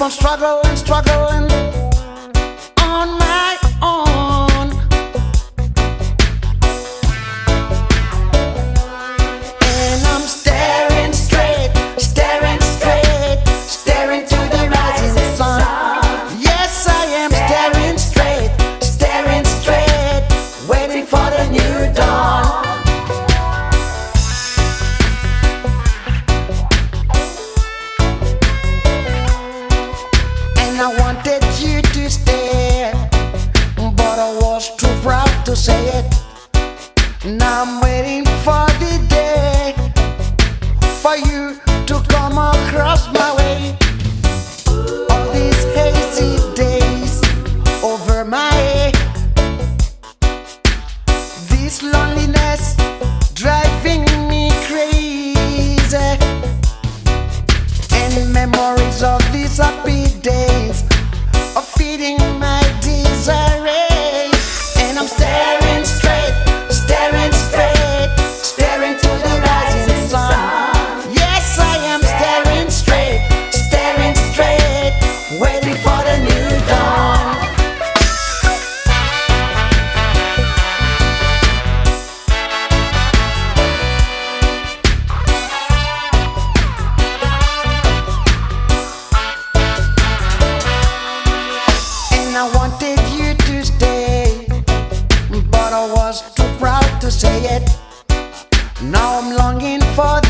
I'm struggling, struggling. say it. Now I'm waiting. but I was too proud to say it. Now I'm longing for